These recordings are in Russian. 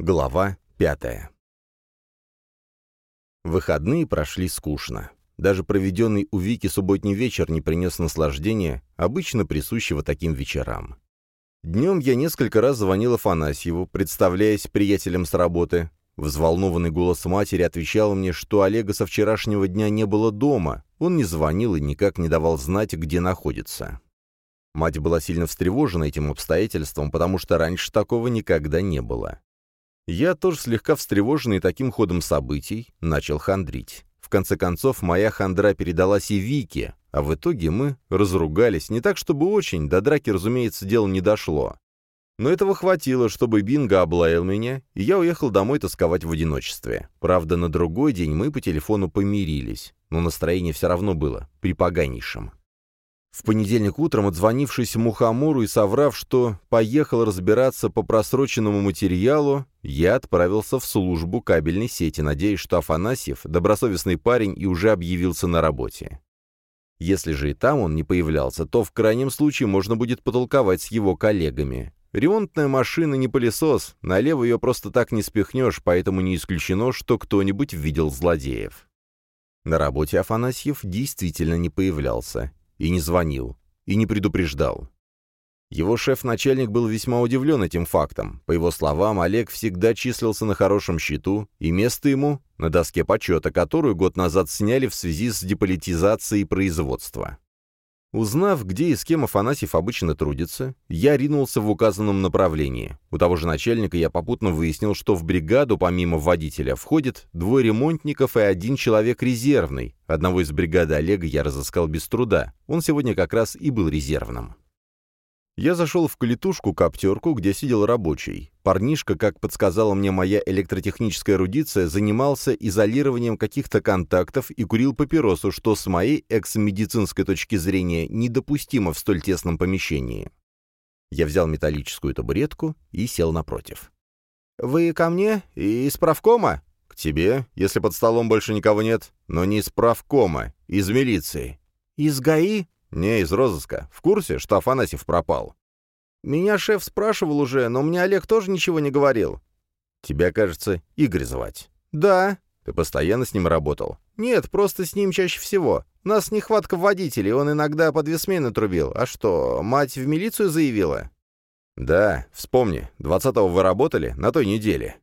Глава пятая Выходные прошли скучно. Даже проведенный у Вики субботний вечер не принес наслаждения, обычно присущего таким вечерам. Днем я несколько раз звонил Афанасьеву, представляясь приятелем с работы. Взволнованный голос матери отвечал мне, что Олега со вчерашнего дня не было дома, он не звонил и никак не давал знать, где находится. Мать была сильно встревожена этим обстоятельством, потому что раньше такого никогда не было. Я тоже слегка встревоженный таким ходом событий начал хандрить. В конце концов, моя хандра передалась и Вике, а в итоге мы разругались, не так чтобы очень, до драки, разумеется, дело не дошло. Но этого хватило, чтобы Бинго облаял меня, и я уехал домой тосковать в одиночестве. Правда, на другой день мы по телефону помирились, но настроение все равно было припоганейшим. В понедельник утром, отзвонившись Мухомору и соврав, что поехал разбираться по просроченному материалу, я отправился в службу кабельной сети, надеясь, что Афанасьев — добросовестный парень и уже объявился на работе. Если же и там он не появлялся, то в крайнем случае можно будет потолковать с его коллегами. Ремонтная машина не пылесос, налево ее просто так не спихнешь, поэтому не исключено, что кто-нибудь видел злодеев. На работе Афанасьев действительно не появлялся, и не звонил, и не предупреждал. Его шеф-начальник был весьма удивлен этим фактом. По его словам, Олег всегда числился на хорошем счету, и место ему на доске почета, которую год назад сняли в связи с деполитизацией производства. Узнав, где и с кем Афанасьев обычно трудится, я ринулся в указанном направлении. У того же начальника я попутно выяснил, что в бригаду помимо водителя входит двое ремонтников и один человек резервный. Одного из бригады Олега я разыскал без труда. Он сегодня как раз и был резервным. Я зашел в калитушку-коптерку, где сидел рабочий. Парнишка, как подсказала мне моя электротехническая эрудиция, занимался изолированием каких-то контактов и курил папиросу, что с моей экс-медицинской точки зрения недопустимо в столь тесном помещении. Я взял металлическую табуретку и сел напротив. «Вы ко мне? Из правкома?» «К тебе, если под столом больше никого нет. Но не из правкома, из милиции». «Из ГАИ?» «Не, из розыска. В курсе, что Афанасьев пропал?» «Меня шеф спрашивал уже, но мне Олег тоже ничего не говорил». «Тебя, кажется, Игорь звать». «Да». «Ты постоянно с ним работал?» «Нет, просто с ним чаще всего. У нас нехватка водителей, он иногда по две смены трубил. А что, мать в милицию заявила?» «Да, вспомни, двадцатого вы работали на той неделе».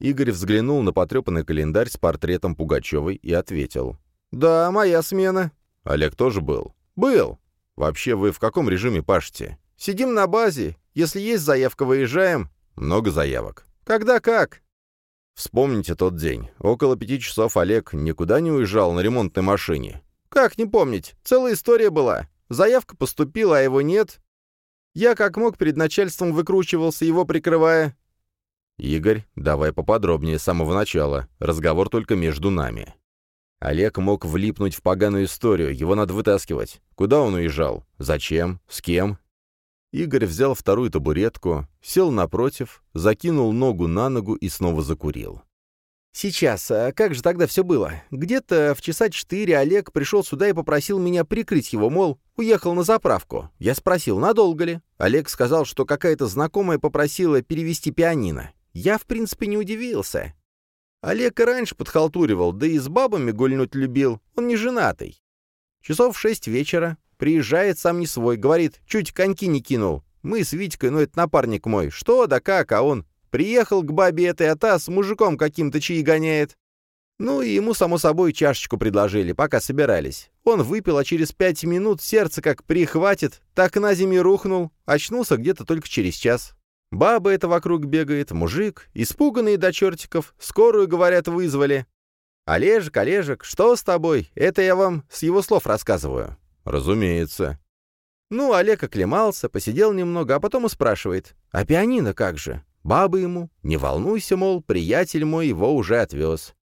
Игорь взглянул на потрепанный календарь с портретом Пугачевой и ответил. «Да, моя смена». «Олег тоже был?» «Был. Вообще вы в каком режиме пашете?» «Сидим на базе. Если есть заявка, выезжаем». «Много заявок». «Когда как?» Вспомните тот день. Около пяти часов Олег никуда не уезжал на ремонтной машине. «Как не помнить? Целая история была. Заявка поступила, а его нет. Я как мог перед начальством выкручивался, его прикрывая». «Игорь, давай поподробнее с самого начала. Разговор только между нами». Олег мог влипнуть в поганую историю, его надо вытаскивать. Куда он уезжал? Зачем? С кем? Игорь взял вторую табуретку, сел напротив, закинул ногу на ногу и снова закурил. «Сейчас, а как же тогда все было? Где-то в часа четыре Олег пришел сюда и попросил меня прикрыть его, мол, уехал на заправку. Я спросил, надолго ли? Олег сказал, что какая-то знакомая попросила перевести пианино. Я, в принципе, не удивился. Олег и раньше подхалтуривал, да и с бабами гульнуть любил, он не женатый. Часов в шесть вечера приезжает сам не свой, говорит, чуть коньки не кинул. Мы с Витькой, ну это напарник мой, что да как, а он приехал к бабе этой, а та с мужиком каким-то чаи гоняет. Ну и ему, само собой, чашечку предложили, пока собирались. Он выпил, а через пять минут сердце как прихватит, так на зиме рухнул, очнулся где-то только через час. Баба это вокруг бегает, мужик, испуганный до чертиков, скорую, говорят, вызвали. «Олежек, Олежек, что с тобой? Это я вам с его слов рассказываю». «Разумеется». Ну, Олег оклемался, посидел немного, а потом и спрашивает, «А пианино как же?» Баба ему, «Не волнуйся, мол, приятель мой его уже отвез».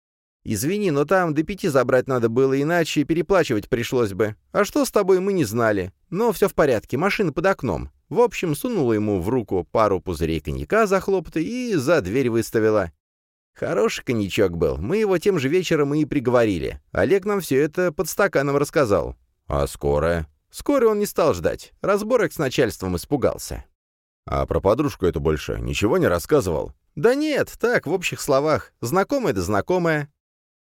«Извини, но там до пяти забрать надо было, иначе переплачивать пришлось бы. А что с тобой, мы не знали. Но все в порядке, машина под окном. В общем, сунула ему в руку пару пузырей коньяка захлопатой и за дверь выставила. Хороший коньячок был, мы его тем же вечером и приговорили. Олег нам все это под стаканом рассказал. А скоро? Скоро он не стал ждать. Разборок с начальством испугался. А про подружку эту больше ничего не рассказывал? «Да нет, так, в общих словах. Знакомая да знакомая».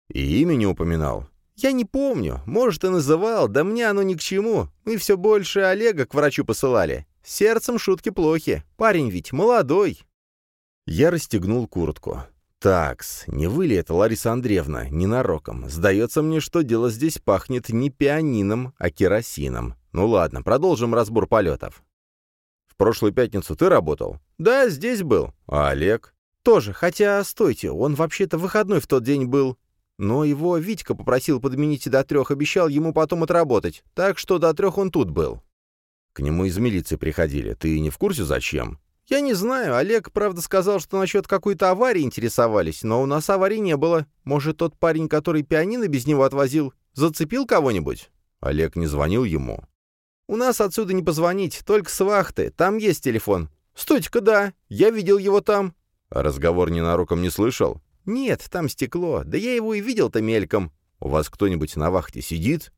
«И имя не упоминал?» «Я не помню. Может, и называл, да мне оно ни к чему. Мы все больше Олега к врачу посылали. Сердцем шутки плохи. Парень ведь молодой». Я расстегнул куртку. «Такс, не вы ли это, Лариса Андреевна, ненароком? Сдается мне, что дело здесь пахнет не пианином, а керосином. Ну ладно, продолжим разбор полетов». «В прошлую пятницу ты работал?» «Да, здесь был». «А Олег?» «Тоже, хотя, стойте, он вообще-то выходной в тот день был. Но его Витька попросил подменить до трех, обещал ему потом отработать, так что до трех он тут был». «К нему из милиции приходили. Ты не в курсе, зачем?» «Я не знаю. Олег, правда, сказал, что насчет какой-то аварии интересовались, но у нас аварии не было. Может, тот парень, который пианино без него отвозил, зацепил кого-нибудь?» Олег не звонил ему. «У нас отсюда не позвонить, только с вахты. Там есть телефон». «Стойте-ка, да. Я видел его там». А разговор ненароком не слышал? «Нет, там стекло. Да я его и видел-то мельком». «У вас кто-нибудь на вахте сидит?»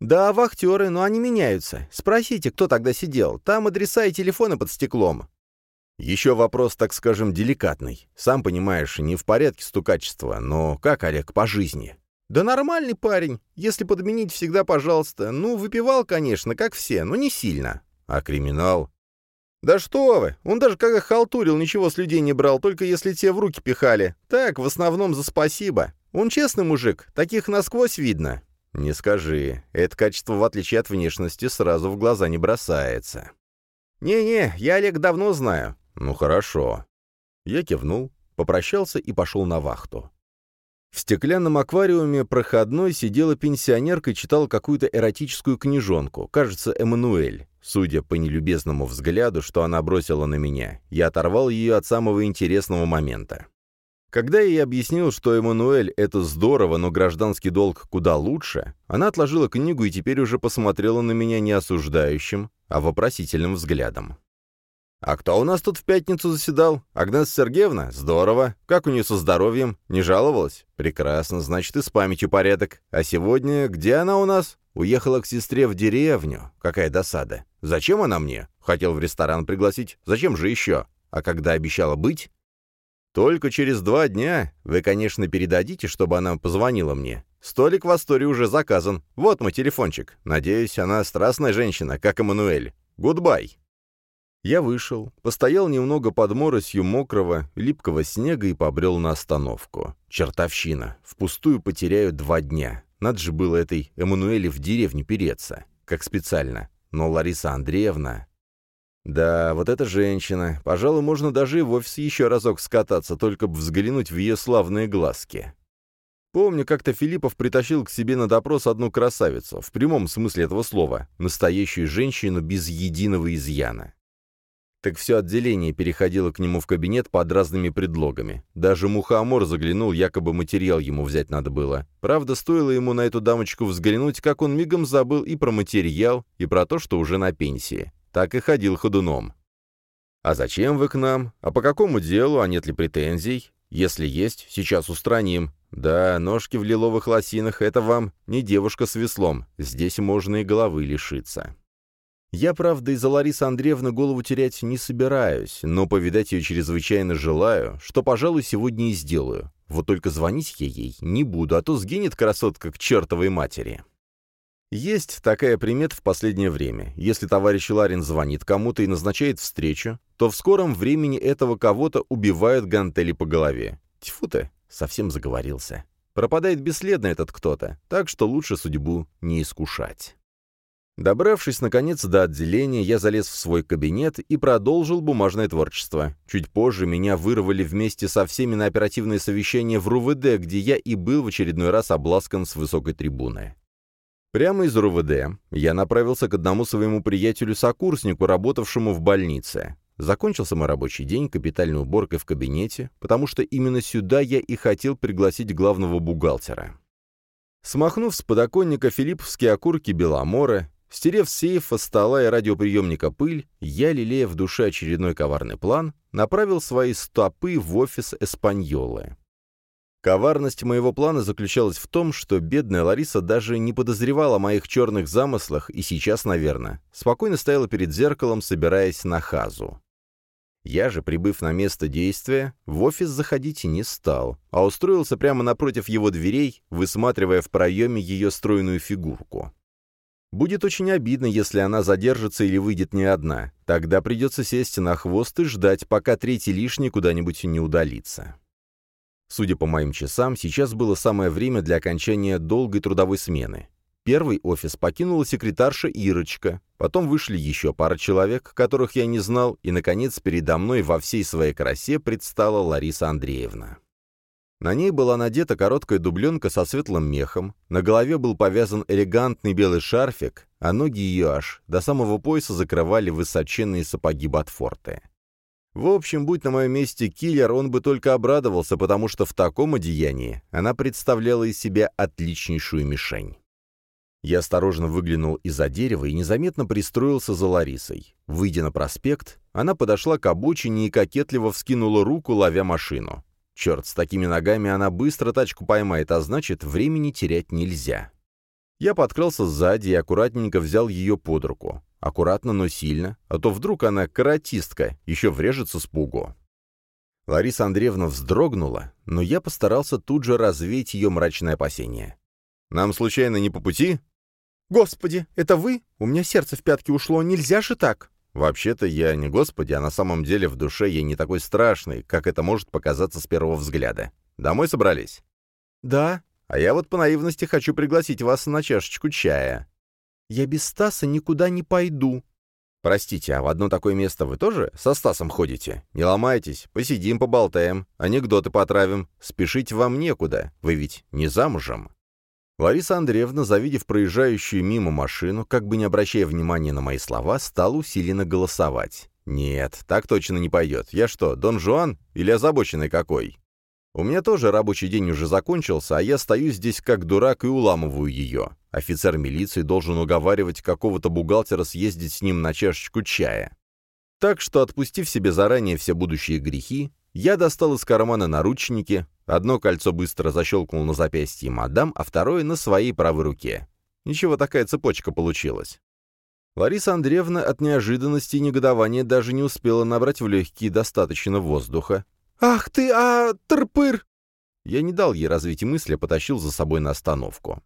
«Да, вахтеры, но они меняются. Спросите, кто тогда сидел. Там адреса и телефоны под стеклом». Еще вопрос, так скажем, деликатный. Сам понимаешь, не в порядке стукачества, но как Олег по жизни? Да нормальный парень. Если подменить, всегда пожалуйста. Ну, выпивал, конечно, как все, но не сильно. А криминал? Да что вы, он даже когда халтурил, ничего с людей не брал, только если те в руки пихали. Так, в основном за спасибо. Он честный мужик, таких насквозь видно. Не скажи, это качество, в отличие от внешности, сразу в глаза не бросается. «Не-не, я Олег давно знаю. «Ну хорошо». Я кивнул, попрощался и пошел на вахту. В стеклянном аквариуме проходной сидела пенсионерка и читала какую-то эротическую книжонку, кажется, Эммануэль. Судя по нелюбезному взгляду, что она бросила на меня, я оторвал ее от самого интересного момента. Когда я ей объяснил, что Эммануэль — это здорово, но гражданский долг куда лучше, она отложила книгу и теперь уже посмотрела на меня не осуждающим, а вопросительным взглядом. «А кто у нас тут в пятницу заседал? Агнес Сергеевна? Здорово. Как у нее со здоровьем? Не жаловалась? Прекрасно, значит, и с памятью порядок. А сегодня где она у нас? Уехала к сестре в деревню. Какая досада. Зачем она мне? Хотел в ресторан пригласить. Зачем же еще? А когда обещала быть? Только через два дня. Вы, конечно, передадите, чтобы она позвонила мне. Столик в Асторе уже заказан. Вот мой телефончик. Надеюсь, она страстная женщина, как Эммануэль. Goodbye. Я вышел, постоял немного под моросью мокрого, липкого снега и побрел на остановку. Чертовщина. Впустую потеряю два дня. Надо же было этой Эммануэле в деревню переться. Как специально. Но Лариса Андреевна... Да, вот эта женщина. Пожалуй, можно даже и в офис еще разок скататься, только бы взглянуть в ее славные глазки. Помню, как-то Филиппов притащил к себе на допрос одну красавицу, в прямом смысле этого слова, настоящую женщину без единого изъяна. Так все отделение переходило к нему в кабинет под разными предлогами. Даже Мухомор заглянул, якобы материал ему взять надо было. Правда, стоило ему на эту дамочку взглянуть, как он мигом забыл и про материал, и про то, что уже на пенсии. Так и ходил ходуном. «А зачем вы к нам? А по какому делу? А нет ли претензий? Если есть, сейчас устраним. Да, ножки в лиловых лосинах — это вам не девушка с веслом. Здесь можно и головы лишиться». Я, правда, из-за Ларисы Андреевны голову терять не собираюсь, но повидать ее чрезвычайно желаю, что, пожалуй, сегодня и сделаю. Вот только звонить я ей не буду, а то сгинет красотка к чертовой матери. Есть такая примета в последнее время. Если товарищ Ларин звонит кому-то и назначает встречу, то в скором времени этого кого-то убивают гантели по голове. Тьфу ты, совсем заговорился. Пропадает бесследно этот кто-то, так что лучше судьбу не искушать. Добравшись, наконец, до отделения, я залез в свой кабинет и продолжил бумажное творчество. Чуть позже меня вырвали вместе со всеми на оперативное совещание в РУВД, где я и был в очередной раз обласкан с высокой трибуны. Прямо из РУВД я направился к одному своему приятелю-сокурснику, работавшему в больнице. Закончился мой рабочий день капитальной уборкой в кабинете, потому что именно сюда я и хотел пригласить главного бухгалтера. Смахнув с подоконника филипповские окурки Беломора, Стерев сейфа, стола и радиоприемника пыль, я, лелея в душе очередной коварный план, направил свои стопы в офис Эспаньолы. Коварность моего плана заключалась в том, что бедная Лариса даже не подозревала о моих черных замыслах и сейчас, наверное, спокойно стояла перед зеркалом, собираясь на хазу. Я же, прибыв на место действия, в офис заходить не стал, а устроился прямо напротив его дверей, высматривая в проеме ее стройную фигурку. Будет очень обидно, если она задержится или выйдет не одна. Тогда придется сесть на хвост и ждать, пока третий лишний куда-нибудь не удалится. Судя по моим часам, сейчас было самое время для окончания долгой трудовой смены. Первый офис покинула секретарша Ирочка, потом вышли еще пара человек, которых я не знал, и, наконец, передо мной во всей своей красе предстала Лариса Андреевна. На ней была надета короткая дубленка со светлым мехом, на голове был повязан элегантный белый шарфик, а ноги ее аж до самого пояса закрывали высоченные сапоги Ботфорты. В общем, будь на моем месте киллер, он бы только обрадовался, потому что в таком одеянии она представляла из себя отличнейшую мишень. Я осторожно выглянул из-за дерева и незаметно пристроился за Ларисой. Выйдя на проспект, она подошла к обочине и кокетливо вскинула руку, ловя машину. Черт, с такими ногами она быстро тачку поймает, а значит, времени терять нельзя. Я подкрался сзади и аккуратненько взял ее под руку. Аккуратно, но сильно, а то вдруг она каратистка, еще врежется с пугу. Лариса Андреевна вздрогнула, но я постарался тут же развеять ее мрачное опасение. «Нам случайно не по пути?» «Господи, это вы? У меня сердце в пятки ушло, нельзя же так!» «Вообще-то я не господи, а на самом деле в душе я не такой страшный, как это может показаться с первого взгляда. Домой собрались?» «Да». «А я вот по наивности хочу пригласить вас на чашечку чая». «Я без Стаса никуда не пойду». «Простите, а в одно такое место вы тоже со Стасом ходите? Не ломайтесь, посидим, поболтаем, анекдоты потравим. Спешить вам некуда, вы ведь не замужем». Лариса Андреевна, завидев проезжающую мимо машину, как бы не обращая внимания на мои слова, стала усиленно голосовать. «Нет, так точно не пойдет. Я что, Дон Жуан или озабоченный какой?» У меня тоже рабочий день уже закончился, а я стою здесь как дурак и уламываю ее. Офицер милиции должен уговаривать какого-то бухгалтера съездить с ним на чашечку чая. Так что, отпустив себе заранее все будущие грехи, я достал из кармана наручники, одно кольцо быстро защелкнул на запястье мадам, а второе на своей правой руке. Ничего, такая цепочка получилась. Лариса Андреевна от неожиданности и негодования даже не успела набрать в легкие достаточно воздуха. «Ах ты, а, трпыр!» Я не дал ей развить мысли, а потащил за собой на остановку.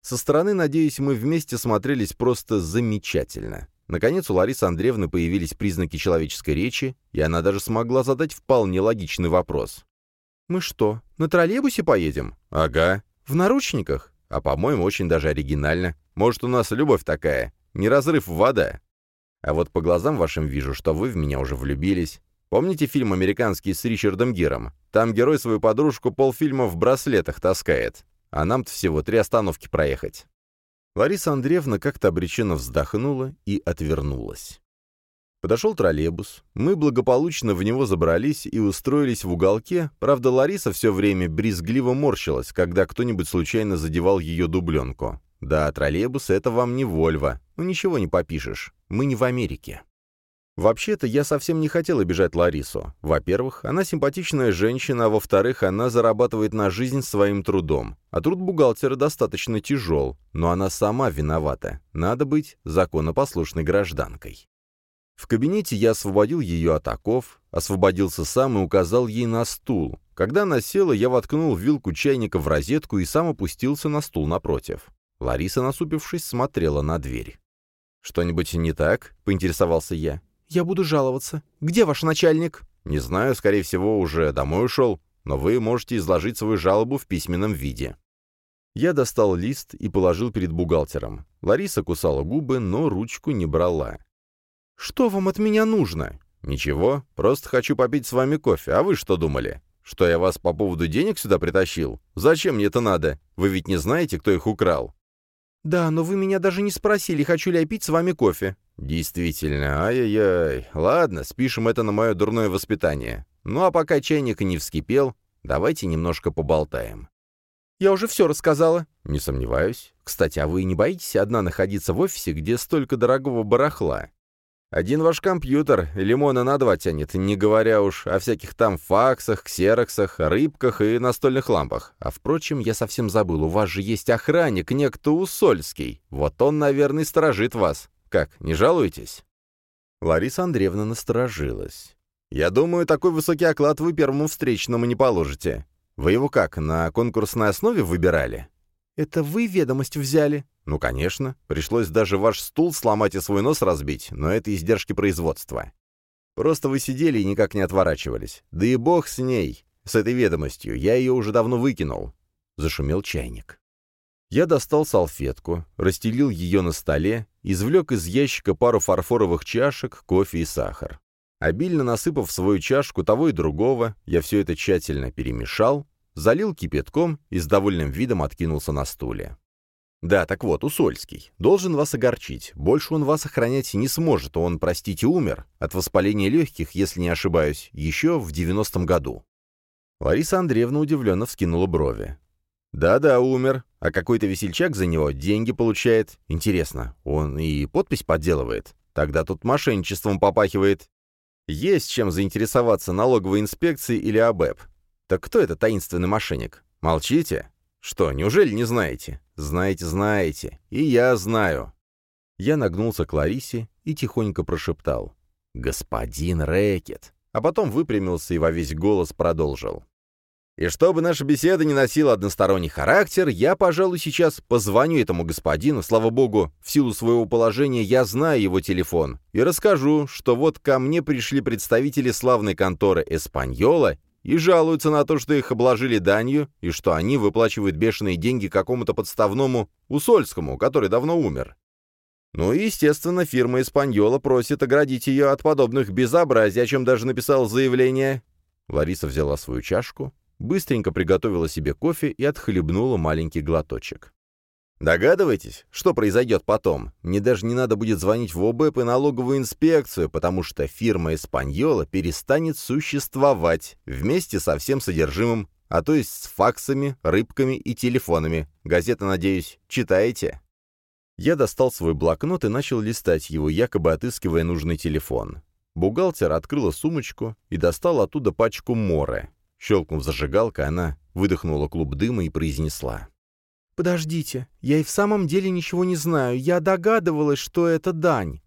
Со стороны, надеюсь, мы вместе смотрелись просто замечательно. Наконец у Ларисы Андреевны появились признаки человеческой речи, и она даже смогла задать вполне логичный вопрос. «Мы что, на троллейбусе поедем?» «Ага». «В наручниках?» «А, по-моему, очень даже оригинально. Может, у нас любовь такая? Не разрыв вода?» «А вот по глазам вашим вижу, что вы в меня уже влюбились. Помните фильм американский с Ричардом Гиром? Там герой свою подружку полфильма в браслетах таскает. А нам-то всего три остановки проехать». Лариса Андреевна как-то обреченно вздохнула и отвернулась. Подошел троллейбус. Мы благополучно в него забрались и устроились в уголке, правда, Лариса все время брезгливо морщилась, когда кто-нибудь случайно задевал ее дубленку. Да, троллейбус — это вам не Вольво. Ну ничего не попишешь. Мы не в Америке. Вообще-то я совсем не хотел обижать Ларису. Во-первых, она симпатичная женщина, а во-вторых, она зарабатывает на жизнь своим трудом. А труд бухгалтера достаточно тяжел, но она сама виновата. Надо быть законопослушной гражданкой. В кабинете я освободил ее от оков, освободился сам и указал ей на стул. Когда она села, я воткнул вилку чайника в розетку и сам опустился на стул напротив. Лариса, насупившись, смотрела на дверь. «Что-нибудь не так?» — поинтересовался я. «Я буду жаловаться. Где ваш начальник?» «Не знаю, скорее всего, уже домой ушел, но вы можете изложить свою жалобу в письменном виде». Я достал лист и положил перед бухгалтером. Лариса кусала губы, но ручку не брала. «Что вам от меня нужно?» «Ничего, просто хочу попить с вами кофе. А вы что думали? Что я вас по поводу денег сюда притащил? Зачем мне это надо? Вы ведь не знаете, кто их украл?» «Да, но вы меня даже не спросили, хочу ли я пить с вами кофе». «Действительно, ай-яй-яй. Ладно, спишем это на мое дурное воспитание. Ну а пока чайник не вскипел, давайте немножко поболтаем». «Я уже все рассказала». «Не сомневаюсь. Кстати, а вы не боитесь одна находиться в офисе, где столько дорогого барахла? Один ваш компьютер лимона на два тянет, не говоря уж о всяких там факсах, ксероксах, рыбках и настольных лампах. А впрочем, я совсем забыл, у вас же есть охранник, некто Усольский. Вот он, наверное, сторожит вас. Как, не жалуетесь?» Лариса Андреевна насторожилась. «Я думаю, такой высокий оклад вы первому встречному не положите. Вы его как, на конкурсной основе выбирали?» «Это вы ведомость взяли?» «Ну, конечно. Пришлось даже ваш стул сломать и свой нос разбить, но это издержки производства. Просто вы сидели и никак не отворачивались. Да и бог с ней, с этой ведомостью. Я ее уже давно выкинул». Зашумел чайник. Я достал салфетку, расстелил ее на столе, извлек из ящика пару фарфоровых чашек, кофе и сахар. Обильно насыпав в свою чашку того и другого, я все это тщательно перемешал, залил кипятком и с довольным видом откинулся на стуле. Да, так вот, Усольский. Должен вас огорчить. Больше он вас охранять не сможет. Он, простите, умер от воспаления легких, если не ошибаюсь, еще в девяностом году. Лариса Андреевна удивленно вскинула брови. «Да-да, умер. А какой-то весельчак за него деньги получает. Интересно, он и подпись подделывает? Тогда тут мошенничеством попахивает. Есть чем заинтересоваться налоговой инспекцией или АБЭП. Так кто это таинственный мошенник? Молчите? Что, неужели не знаете? Знаете, знаете. И я знаю. Я нагнулся к Ларисе и тихонько прошептал. «Господин Рэкет!» А потом выпрямился и во весь голос продолжил. И чтобы наша беседа не носила односторонний характер, я, пожалуй, сейчас позвоню этому господину, слава богу, в силу своего положения я знаю его телефон, и расскажу, что вот ко мне пришли представители славной конторы «Эспаньола» и жалуются на то, что их обложили данью, и что они выплачивают бешеные деньги какому-то подставному Усольскому, который давно умер. Ну и, естественно, фирма «Эспаньола» просит оградить ее от подобных безобразий, о чем даже написал заявление. Лариса взяла свою чашку, быстренько приготовила себе кофе и отхлебнула маленький глоточек. Догадываетесь, что произойдет потом? Мне даже не надо будет звонить в ОБЭП и налоговую инспекцию, потому что фирма «Эспаньола» перестанет существовать вместе со всем содержимым, а то есть с факсами, рыбками и телефонами. Газеты, надеюсь, читаете? Я достал свой блокнот и начал листать его, якобы отыскивая нужный телефон. Бухгалтер открыла сумочку и достал оттуда пачку море. Щелкнув зажигалкой, она выдохнула клуб дыма и произнесла. «Подождите, я и в самом деле ничего не знаю. Я догадывалась, что это дань.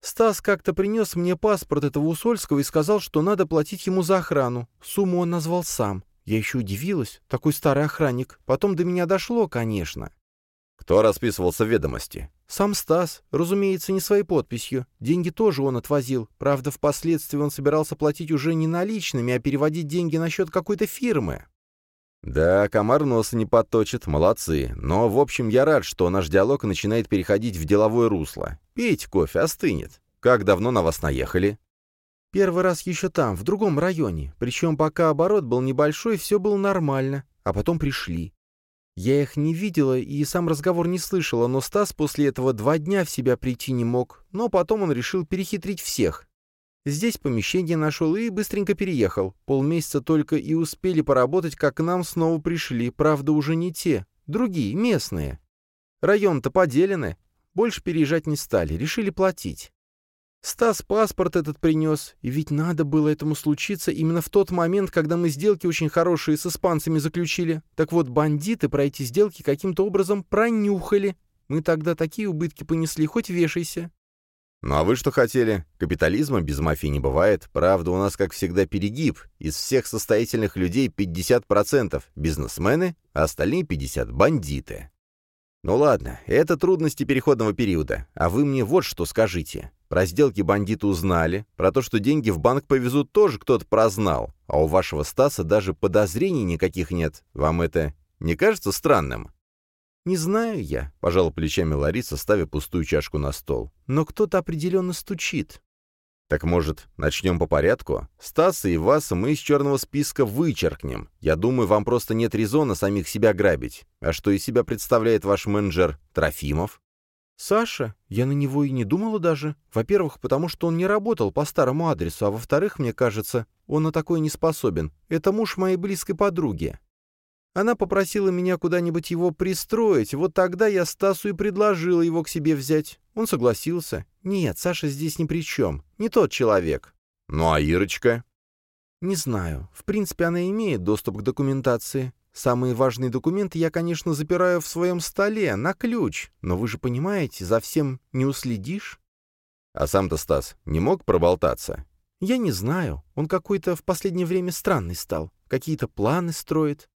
Стас как-то принес мне паспорт этого Усольского и сказал, что надо платить ему за охрану. Сумму он назвал сам. Я еще удивилась. Такой старый охранник. Потом до меня дошло, конечно. Кто расписывался в ведомости? Сам Стас, разумеется, не своей подписью. Деньги тоже он отвозил. Правда, впоследствии он собирался платить уже не наличными, а переводить деньги на счет какой-то фирмы. Да, комар носа не подточит, молодцы. Но, в общем, я рад, что наш диалог начинает переходить в деловое русло. Пейте кофе, остынет. Как давно на вас наехали? Первый раз еще там, в другом районе. Причем пока оборот был небольшой, все было нормально. А потом пришли. Я их не видела и сам разговор не слышала, но Стас после этого два дня в себя прийти не мог, но потом он решил перехитрить всех. Здесь помещение нашел и быстренько переехал. Полмесяца только и успели поработать, как к нам снова пришли, правда, уже не те, другие, местные. Район-то поделены, больше переезжать не стали, решили платить. Стас паспорт этот принес, и ведь надо было этому случиться именно в тот момент, когда мы сделки очень хорошие с испанцами заключили. Так вот, бандиты про эти сделки каким-то образом пронюхали. Мы тогда такие убытки понесли, хоть вешайся. Ну а вы что хотели? Капитализма без мафии не бывает. Правда, у нас, как всегда, перегиб. Из всех состоятельных людей 50% бизнесмены, а остальные 50% бандиты. Ну ладно, это трудности переходного периода. А вы мне вот что скажите. Про сделки бандиты узнали, про то, что деньги в банк повезут, тоже кто-то прознал, а у вашего Стаса даже подозрений никаких нет. Вам это не кажется странным?» «Не знаю я», — пожала плечами Лариса, ставя пустую чашку на стол. «Но кто-то определенно стучит». «Так, может, начнем по порядку? Стаса и вас мы из черного списка вычеркнем. Я думаю, вам просто нет резона самих себя грабить. А что из себя представляет ваш менеджер Трофимов?» «Саша? Я на него и не думала даже. Во-первых, потому что он не работал по старому адресу, а во-вторых, мне кажется, он на такое не способен. Это муж моей близкой подруги. Она попросила меня куда-нибудь его пристроить, вот тогда я Стасу и предложила его к себе взять. Он согласился. Нет, Саша здесь ни при чем. Не тот человек». «Ну а Ирочка?» «Не знаю. В принципе, она имеет доступ к документации. Самые важные документы я, конечно, запираю в своем столе, на ключ, но вы же понимаете, за всем не уследишь. А сам-то Стас не мог проболтаться? «Я не знаю. Он какой-то в последнее время странный стал. Какие-то планы строит.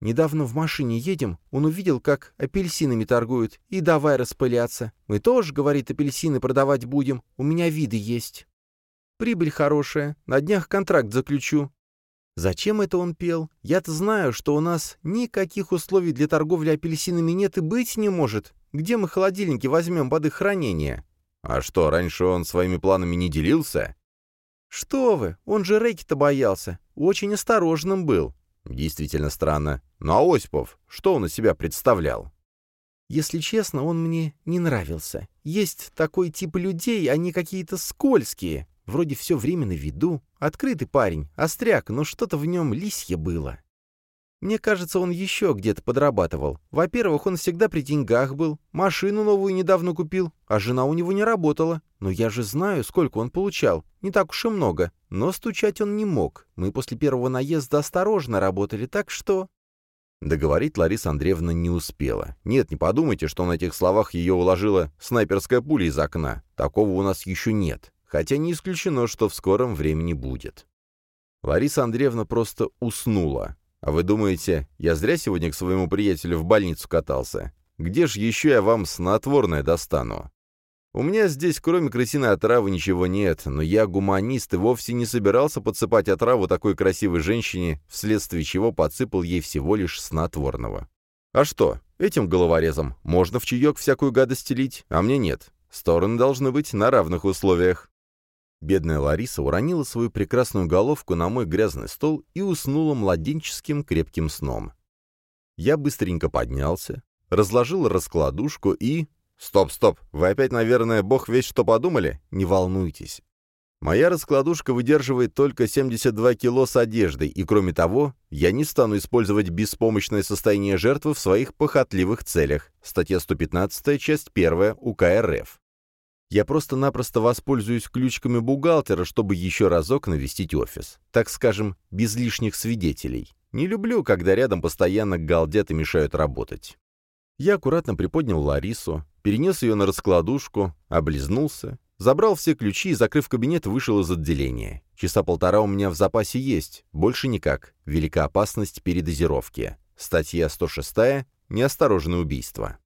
Недавно в машине едем, он увидел, как апельсинами торгуют, и давай распыляться. Мы тоже, говорит, апельсины продавать будем, у меня виды есть. Прибыль хорошая, на днях контракт заключу. Зачем это он пел? Я-то знаю, что у нас никаких условий для торговли апельсинами нет и быть не может. Где мы холодильники возьмем под их хранение? А что, раньше он своими планами не делился? Что вы, он же Рейки-то боялся. Очень осторожным был. Действительно странно. Ну а Осипов, что он из себя представлял? Если честно, он мне не нравился. Есть такой тип людей, они какие-то скользкие. Вроде все время на виду. Открытый парень, остряк, но что-то в нем лисье было. Мне кажется, он еще где-то подрабатывал. Во-первых, он всегда при деньгах был, машину новую недавно купил, а жена у него не работала. Но я же знаю, сколько он получал. Не так уж и много. Но стучать он не мог. Мы после первого наезда осторожно работали, так что... Договорить Лариса Андреевна не успела. Нет, не подумайте, что на этих словах ее уложила снайперская пуля из окна. Такого у нас еще нет. Хотя не исключено, что в скором времени будет. Лариса Андреевна просто уснула. А вы думаете, я зря сегодня к своему приятелю в больницу катался? Где ж еще я вам снотворное достану? У меня здесь, кроме крысиной отравы, ничего нет, но я гуманист и вовсе не собирался подсыпать отраву такой красивой женщине, вследствие чего подсыпал ей всего лишь снотворного. А что, этим головорезом можно в чаек всякую гадость лить, а мне нет. Стороны должны быть на равных условиях. Бедная Лариса уронила свою прекрасную головку на мой грязный стол и уснула младенческим крепким сном. Я быстренько поднялся, разложил раскладушку и... Стоп, стоп, вы опять, наверное, бог весь что подумали? Не волнуйтесь. Моя раскладушка выдерживает только 72 кило с одеждой, и кроме того, я не стану использовать беспомощное состояние жертвы в своих похотливых целях. Статья 115, часть 1 УК РФ. Я просто-напросто воспользуюсь ключками бухгалтера, чтобы еще разок навестить офис. Так скажем, без лишних свидетелей. Не люблю, когда рядом постоянно галдят и мешают работать. Я аккуратно приподнял Ларису, перенес ее на раскладушку, облизнулся, забрал все ключи и, закрыв кабинет, вышел из отделения. Часа полтора у меня в запасе есть, больше никак. Велика опасность передозировки. Статья 106 «Неосторожное убийство».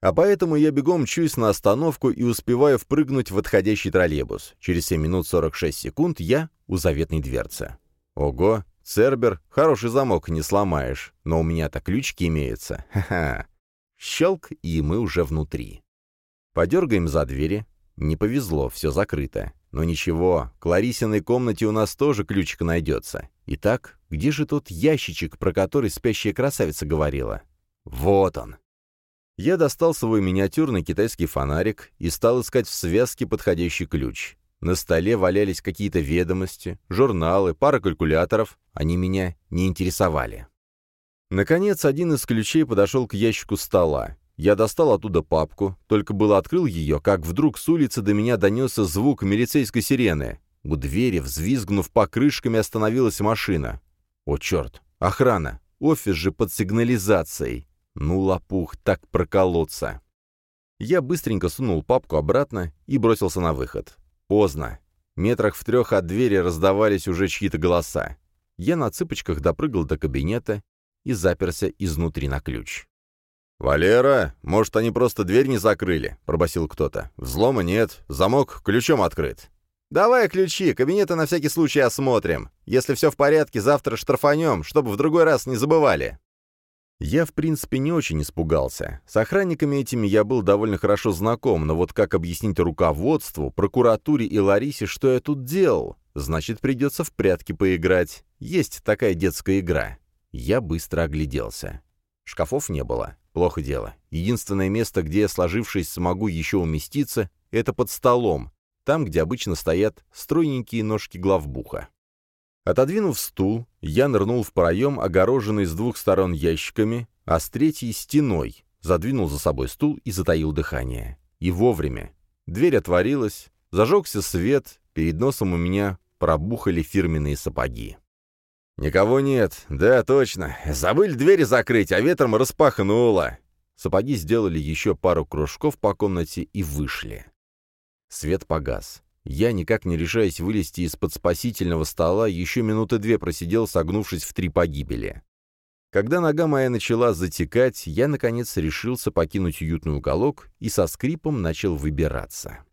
А поэтому я бегом чуюсь на остановку и успеваю впрыгнуть в отходящий троллейбус. Через 7 минут 46 секунд я у заветной дверцы. Ого, Цербер, хороший замок, не сломаешь. Но у меня-то ключики имеются. Ха-ха. Щелк, и мы уже внутри. Подергаем за двери. Не повезло, все закрыто. Но ничего, к Ларисиной комнате у нас тоже ключик найдется. Итак, где же тот ящичек, про который спящая красавица говорила? Вот он. Я достал свой миниатюрный китайский фонарик и стал искать в связке подходящий ключ. На столе валялись какие-то ведомости, журналы, пара калькуляторов. Они меня не интересовали. Наконец, один из ключей подошел к ящику стола. Я достал оттуда папку, только было открыл ее, как вдруг с улицы до меня донесся звук милицейской сирены. У двери, взвизгнув покрышками, остановилась машина. О, черт! Охрана! Офис же под сигнализацией. Ну, лопух, так проколоться. Я быстренько сунул папку обратно и бросился на выход. Поздно. Метрах в трех от двери раздавались уже чьи-то голоса. Я на цыпочках допрыгал до кабинета и заперся изнутри на ключ. «Валера, может, они просто дверь не закрыли?» — пробасил кто-то. «Взлома нет, замок ключом открыт». «Давай ключи, кабинеты на всякий случай осмотрим. Если все в порядке, завтра штрафанем, чтобы в другой раз не забывали». Я, в принципе, не очень испугался. С охранниками этими я был довольно хорошо знаком, но вот как объяснить руководству, прокуратуре и Ларисе, что я тут делал? Значит, придется в прятки поиграть. Есть такая детская игра. Я быстро огляделся. Шкафов не было. Плохо дело. Единственное место, где я, сложившись, смогу еще уместиться, это под столом, там, где обычно стоят стройненькие ножки главбуха. Отодвинув стул, я нырнул в проем, огороженный с двух сторон ящиками, а с третьей — стеной, задвинул за собой стул и затаил дыхание. И вовремя. Дверь отворилась, зажегся свет, перед носом у меня пробухали фирменные сапоги. «Никого нет. Да, точно. Забыли двери закрыть, а ветром распахнуло». Сапоги сделали еще пару кружков по комнате и вышли. Свет погас. Я, никак не решаясь вылезти из-под спасительного стола, еще минуты две просидел, согнувшись в три погибели. Когда нога моя начала затекать, я, наконец, решился покинуть уютный уголок и со скрипом начал выбираться.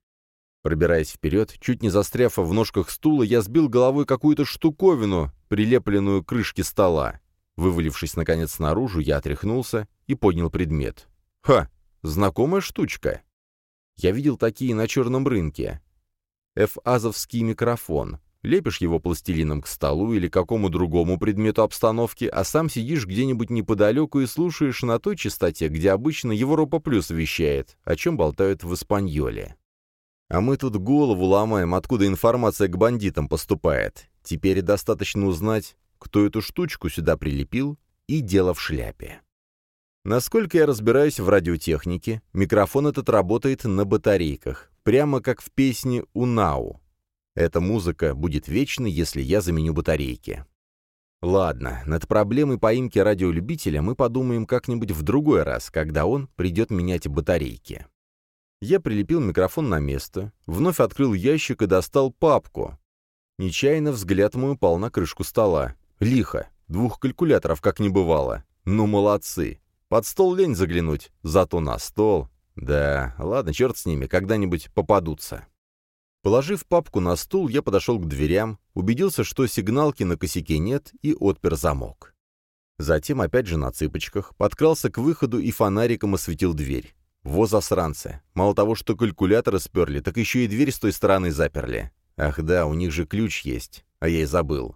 Пробираясь вперед, чуть не застряв в ножках стула, я сбил головой какую-то штуковину, прилепленную к крышке стола. Вывалившись, наконец, наружу, я отряхнулся и поднял предмет. Ха! Знакомая штучка. Я видел такие на черном рынке. F-азовский микрофон. Лепишь его пластилином к столу или какому другому предмету обстановки, а сам сидишь где-нибудь неподалеку и слушаешь на той частоте, где обычно Европа Плюс вещает, о чем болтают в Испаньоле. А мы тут голову ломаем, откуда информация к бандитам поступает. Теперь достаточно узнать, кто эту штучку сюда прилепил, и дело в шляпе. Насколько я разбираюсь в радиотехнике, микрофон этот работает на батарейках, прямо как в песне «Унау». Эта музыка будет вечной, если я заменю батарейки. Ладно, над проблемой поимки радиолюбителя мы подумаем как-нибудь в другой раз, когда он придет менять батарейки. Я прилепил микрофон на место, вновь открыл ящик и достал папку. Нечаянно взгляд мой упал на крышку стола. Лихо. Двух калькуляторов как не бывало. Ну, молодцы. Под стол лень заглянуть, зато на стол. Да, ладно, черт с ними, когда-нибудь попадутся. Положив папку на стул, я подошел к дверям, убедился, что сигналки на косяке нет, и отпер замок. Затем, опять же на цыпочках, подкрался к выходу и фонариком осветил дверь. Во засранцы. Мало того, что калькуляторы сперли, так еще и дверь с той стороны заперли. Ах да, у них же ключ есть, а я и забыл.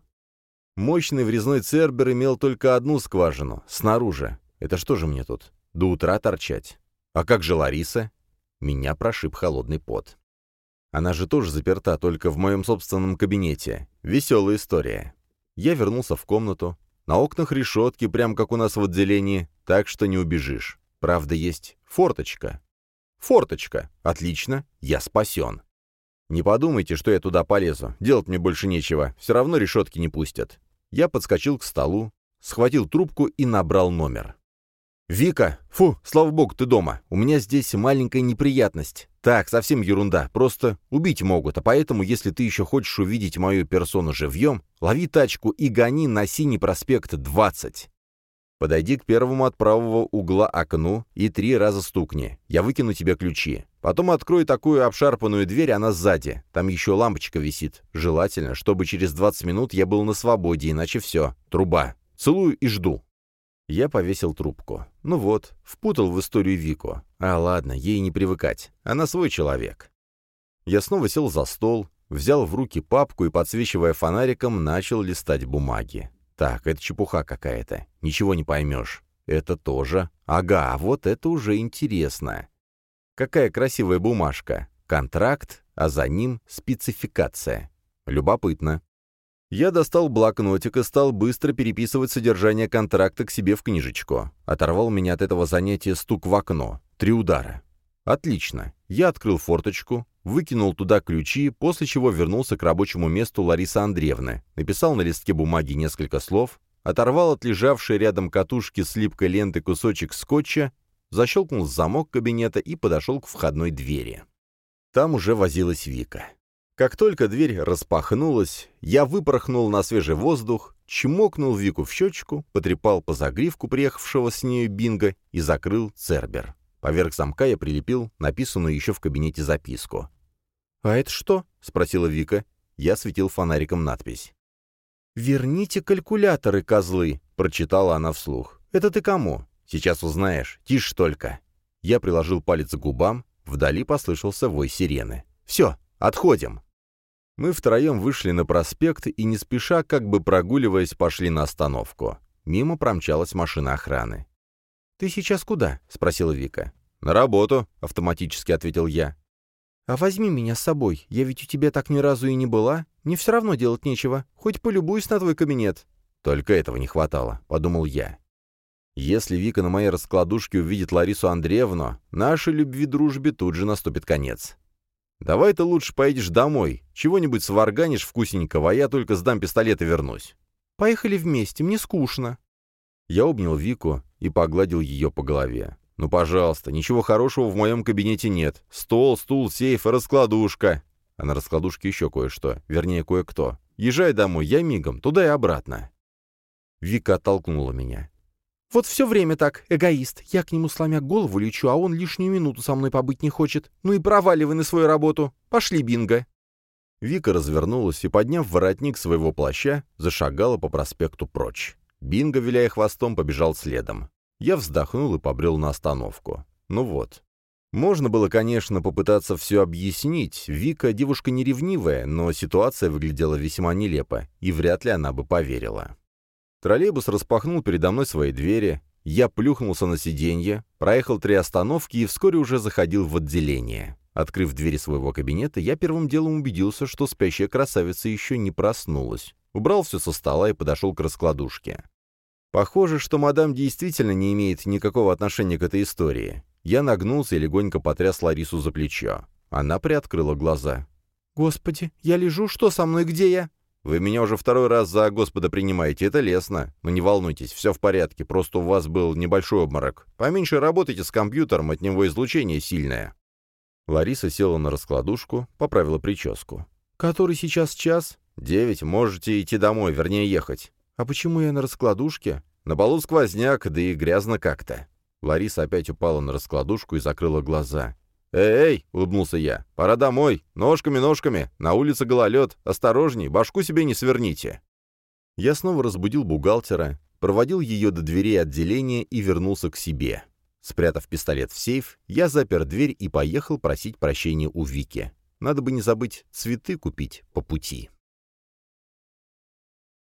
Мощный врезной цербер имел только одну скважину, снаружи. Это что же мне тут, до утра торчать? А как же Лариса? Меня прошиб холодный пот. Она же тоже заперта, только в моем собственном кабинете. Веселая история. Я вернулся в комнату. На окнах решетки, прям как у нас в отделении, так что не убежишь. Правда, есть форточка. Форточка. Отлично, я спасен. Не подумайте, что я туда полезу. Делать мне больше нечего. Все равно решетки не пустят. Я подскочил к столу, схватил трубку и набрал номер. «Вика! Фу, слава богу, ты дома. У меня здесь маленькая неприятность. Так, совсем ерунда. Просто убить могут, а поэтому, если ты еще хочешь увидеть мою персону живьем, лови тачку и гони на Синий проспект 20. Подойди к первому от правого угла окну и три раза стукни. Я выкину тебе ключи. Потом открой такую обшарпанную дверь, она сзади. Там еще лампочка висит. Желательно, чтобы через 20 минут я был на свободе, иначе все. Труба. Целую и жду». Я повесил трубку. Ну вот, впутал в историю Вику. А ладно, ей не привыкать. Она свой человек. Я снова сел за стол, взял в руки папку и, подсвечивая фонариком, начал листать бумаги. Так, это чепуха какая-то. Ничего не поймешь. Это тоже. Ага, а вот это уже интересно. Какая красивая бумажка. Контракт, а за ним спецификация. Любопытно. Я достал блокнотик и стал быстро переписывать содержание контракта к себе в книжечку. Оторвал меня от этого занятия стук в окно. Три удара. Отлично. Я открыл форточку, выкинул туда ключи, после чего вернулся к рабочему месту Ларисы Андреевны, написал на листке бумаги несколько слов, оторвал от лежавшей рядом катушки с липкой ленты кусочек скотча, защелкнул замок кабинета и подошел к входной двери. Там уже возилась Вика. Как только дверь распахнулась, я выпорхнул на свежий воздух, чмокнул Вику в щечку, потрепал по загривку приехавшего с нею бинго и закрыл цербер. Поверх замка я прилепил написанную еще в кабинете записку. «А это что?» — спросила Вика. Я светил фонариком надпись. «Верните калькуляторы, козлы!» — прочитала она вслух. «Это ты кому?» «Сейчас узнаешь. Тише только». Я приложил палец к губам. Вдали послышался вой сирены. «Все, отходим!» Мы втроем вышли на проспект и, не спеша, как бы прогуливаясь, пошли на остановку. Мимо промчалась машина охраны. «Ты сейчас куда?» — спросила Вика. «На работу», — автоматически ответил я. «А возьми меня с собой. Я ведь у тебя так ни разу и не была. Мне все равно делать нечего. Хоть полюбуюсь на твой кабинет». «Только этого не хватало», — подумал я. «Если Вика на моей раскладушке увидит Ларису Андреевну, нашей любви-дружбе тут же наступит конец. Давай ты лучше поедешь домой, чего-нибудь сварганишь вкусненького, а я только сдам пистолет и вернусь». «Поехали вместе, мне скучно». Я обнял Вику и погладил ее по голове. «Ну, пожалуйста, ничего хорошего в моем кабинете нет. Стол, стул, сейф и раскладушка. А на раскладушке еще кое-что, вернее, кое-кто. Езжай домой, я мигом, туда и обратно. Вика оттолкнула меня. «Вот все время так, эгоист. Я к нему сломя голову лечу, а он лишнюю минуту со мной побыть не хочет. Ну и проваливай на свою работу. Пошли, Бинго!» Вика развернулась и, подняв воротник своего плаща, зашагала по проспекту прочь. Бинго, виляя хвостом, побежал следом. Я вздохнул и побрел на остановку. Ну вот. Можно было, конечно, попытаться все объяснить. Вика девушка не ревнивая, но ситуация выглядела весьма нелепо, и вряд ли она бы поверила. Троллейбус распахнул передо мной свои двери, я плюхнулся на сиденье, проехал три остановки и вскоре уже заходил в отделение. Открыв двери своего кабинета, я первым делом убедился, что спящая красавица еще не проснулась. Убрал все со стола и подошел к раскладушке. Похоже, что мадам действительно не имеет никакого отношения к этой истории. Я нагнулся и легонько потряс Ларису за плечо. Она приоткрыла глаза. «Господи, я лежу, что со мной, где я?» «Вы меня уже второй раз за Господа принимаете, это лестно. Но не волнуйтесь, все в порядке, просто у вас был небольшой обморок. Поменьше работайте с компьютером, от него излучение сильное». Лариса села на раскладушку, поправила прическу. «Который сейчас час?» «Девять, можете идти домой, вернее ехать». «А почему я на раскладушке?» «На полу сквозняк, да и грязно как-то». Лариса опять упала на раскладушку и закрыла глаза. «Эй, — улыбнулся я, — пора домой. Ножками, ножками. На улице гололед. Осторожней, башку себе не сверните». Я снова разбудил бухгалтера, проводил ее до дверей отделения и вернулся к себе. Спрятав пистолет в сейф, я запер дверь и поехал просить прощения у Вики. Надо бы не забыть цветы купить по пути.